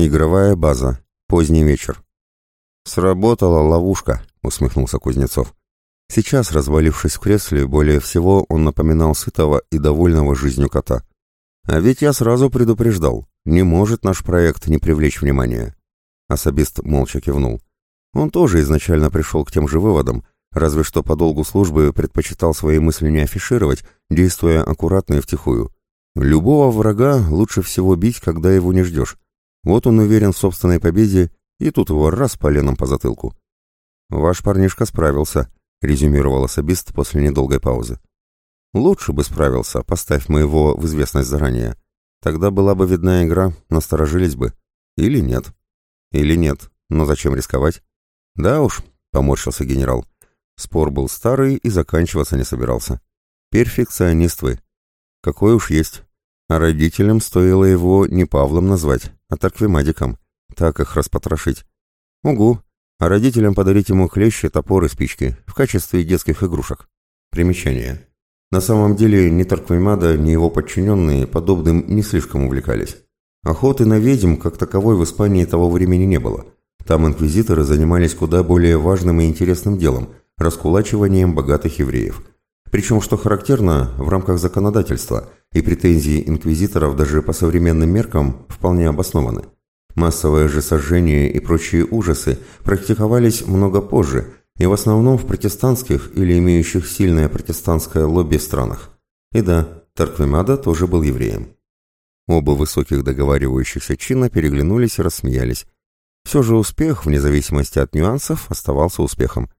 Игровая база. Поздний вечер. «Сработала ловушка», — усмехнулся Кузнецов. Сейчас, развалившись в кресле, более всего он напоминал сытого и довольного жизнью кота. А ведь я сразу предупреждал, не может наш проект не привлечь внимания. Особист молча кивнул. Он тоже изначально пришел к тем же выводам, разве что по долгу службы предпочитал свои мысли не афишировать, действуя аккуратно и втихую. Любого врага лучше всего бить, когда его не ждешь. Вот он уверен в собственной победе, и тут его раз поленом по затылку. «Ваш парнишка справился», — резюмировал особист после недолгой паузы. «Лучше бы справился, поставь мы его в известность заранее. Тогда была бы видна игра, насторожились бы. Или нет. Или нет, но зачем рисковать?» «Да уж», — поморщился генерал. Спор был старый и заканчиваться не собирался. «Перфекционист вы. Какой уж есть. А родителям стоило его не Павлом назвать, а Тарквимадиком. Так их распотрошить. Угу, а родителям подарить ему клещи, топоры, спички в качестве детских игрушек. Примечание. На самом деле ни Тарквимада, ни его подчиненные подобным не слишком увлекались. Охоты на ведьм как таковой в Испании того времени не было. Там инквизиторы занимались куда более важным и интересным делом – раскулачиванием богатых евреев. Причем, что характерно, в рамках законодательства, и претензии инквизиторов даже по современным меркам вполне обоснованы. Массовое же сожжение и прочие ужасы практиковались много позже и в основном в протестантских или имеющих сильное протестантское лобби странах. И да, Тарквимада тоже был евреем. Оба высоких договаривающихся чина переглянулись и рассмеялись. Все же успех, вне зависимости от нюансов, оставался успехом.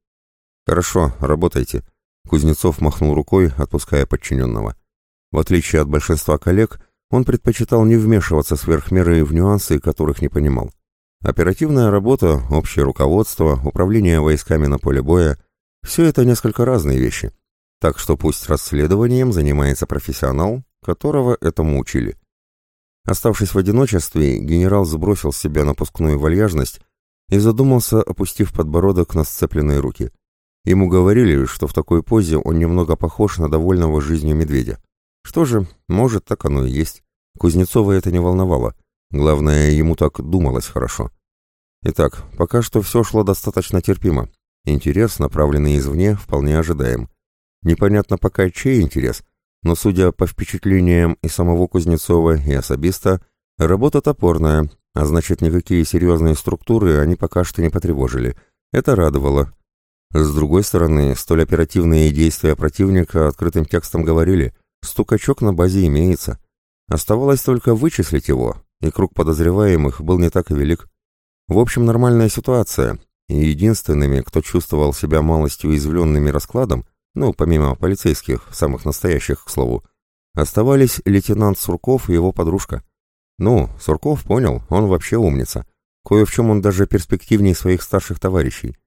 «Хорошо, работайте», — Кузнецов махнул рукой, отпуская подчиненного. В отличие от большинства коллег, он предпочитал не вмешиваться сверх меры в нюансы, которых не понимал. Оперативная работа, общее руководство, управление войсками на поле боя – все это несколько разные вещи. Так что пусть расследованием занимается профессионал, которого этому учили. Оставшись в одиночестве, генерал сбросил с себя напускную вальяжность и задумался, опустив подбородок на сцепленные руки. Ему говорили, что в такой позе он немного похож на довольного жизнью медведя. Что же, может, так оно и есть. Кузнецова это не волновало. Главное, ему так думалось хорошо. Итак, пока что все шло достаточно терпимо. Интерес, направленный извне, вполне ожидаем. Непонятно пока, чей интерес, но, судя по впечатлениям и самого Кузнецова, и особиста, работа топорная, а значит, никакие серьезные структуры они пока что не потревожили. Это радовало. С другой стороны, столь оперативные действия противника открытым текстом говорили – Стукачок на базе имеется. Оставалось только вычислить его, и круг подозреваемых был не так велик. В общем, нормальная ситуация, и единственными, кто чувствовал себя малостью уязвленными раскладом, ну, помимо полицейских, самых настоящих, к слову, оставались лейтенант Сурков и его подружка. Ну, Сурков понял, он вообще умница. Кое в чем он даже перспективнее своих старших товарищей.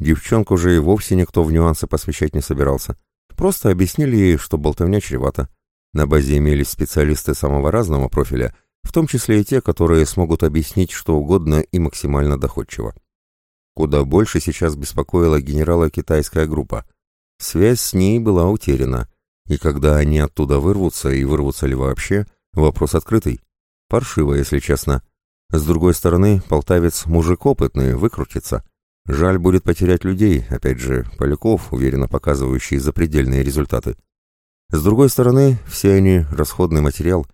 Девчонку же и вовсе никто в нюансы посвящать не собирался. Просто объяснили ей, что болтовня чревата. На базе имелись специалисты самого разного профиля, в том числе и те, которые смогут объяснить что угодно и максимально доходчиво. Куда больше сейчас беспокоила генерала китайская группа. Связь с ней была утеряна, и когда они оттуда вырвутся, и вырвутся ли вообще, вопрос открытый. Паршиво, если честно. С другой стороны, полтавец мужик опытный, выкрутится. Жаль будет потерять людей, опять же, поляков, уверенно показывающие запредельные результаты. С другой стороны, все они — расходный материал.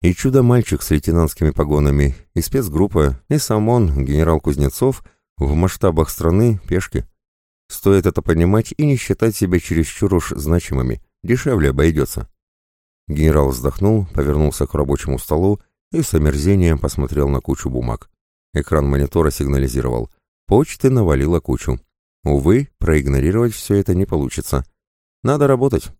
И чудо-мальчик с лейтенантскими погонами, и спецгруппа, и сам он, генерал Кузнецов, в масштабах страны — пешки. Стоит это понимать и не считать себя чересчур уж значимыми, дешевле обойдется. Генерал вздохнул, повернулся к рабочему столу и с омерзением посмотрел на кучу бумаг. Экран монитора сигнализировал — Почты навалило кучу. Увы, проигнорировать все это не получится. Надо работать.